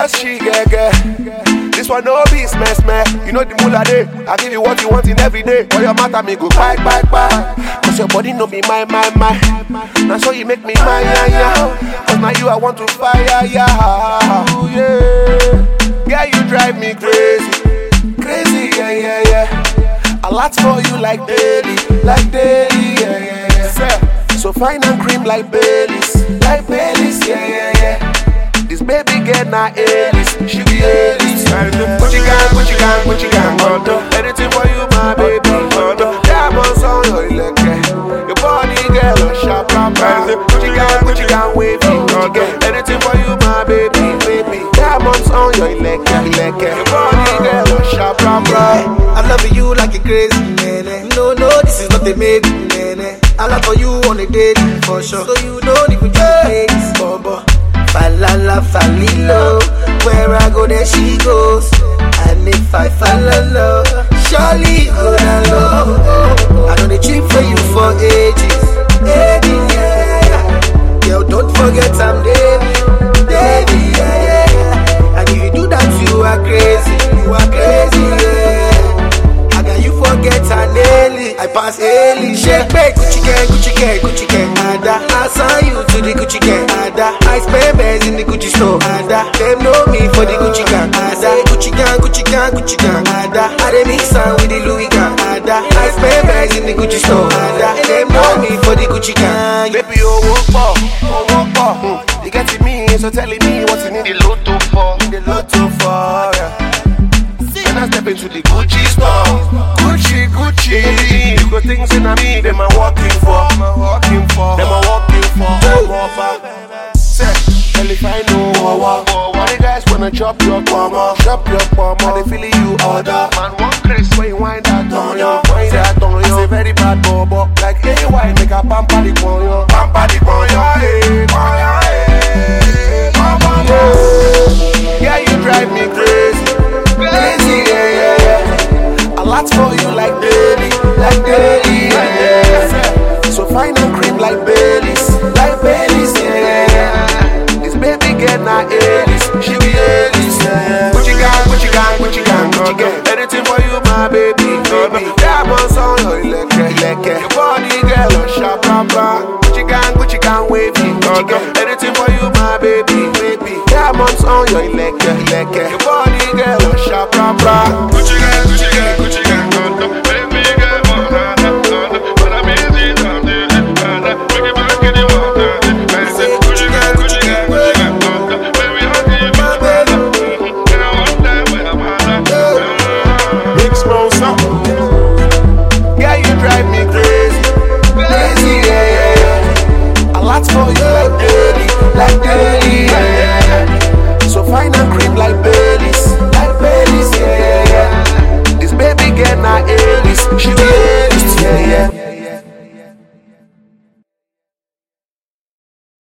just she get get. This one no be smash man. You know the moolah day. I give you what you want in every day. For your matter me go bye bye bye. Cause your body no be my my my. Now so you make me my yeah yeah. Cause now you I want to fire yeah. Yeah. Yeah you drive me crazy. Crazy yeah yeah yeah. A lot for you like daily, like daily yeah yeah yeah. So fine and cream like Baileys, like Baileys yeah yeah yeah. This baby get na Aries, she be Aries. Gucci gang, Gucci gang, Gucci gang, Mondo. Anything for you, my baby, Mondo. Diamonds on your leg, your body, girl, a sharp rapper. Gucci gang, Gucci gang, wavy, Gucci gang. Anything for you, my baby, baby. Diamonds on your leg, leg, your body, girl, a sharp rapper. I love you like a crazy nene. No, no, this is not a maybe nene. I love for you on a date for sure. So you don't even just. Falala, falilo. Where I go, there she goes. And if I love, surely go down low. I know the cheap for you for ages. Ages, yeah. Girl, don't forget I'm yeah. And if you do that, you are crazy. You are crazy, you Ellie? I pass Ellie. Shake back, Gucci gang, Gucci gang, Gucci I spend bands in the Gucci store. Ada, them know me for the Gucci gang. Ada, Gucci gang, Gucci gang, Gucci gang. Ada, I dey mix am with the Louis gang. Ada, I spend bands in the Gucci store. Ada, them know me for the Gucci gang. Baby, owó pọ̀, owó pọ̀. Hmm. You get to me, so telling me what you need the lotto for. The lotto for, yeah. Then I step into the Gucci store. Gucci, Gucci. You go things in me, them are walking for. Walking for. Them are walking for. Wanna chop your mama, chop your mama. They feeling you order. Man, one Chris when you wind that on you, wind that on you. I say very bad bobo, like AY make a pampa the ponyo, pampa the ponyo, hey, ponyo, hey, pampa the. Yeah, you drive me crazy, crazy, yeah, yeah, yeah. A lot for you like daily, like daily, yeah, yeah. So fine and cream like Baileys, leg, your body, girl, sharp rapper. Gucci gang, Gucci gang, wavy, Gucci gang. Anything for you, my baby, baby. Diamonds on your leg, leg, your body, girl, sharp rapper. Na Aries, she be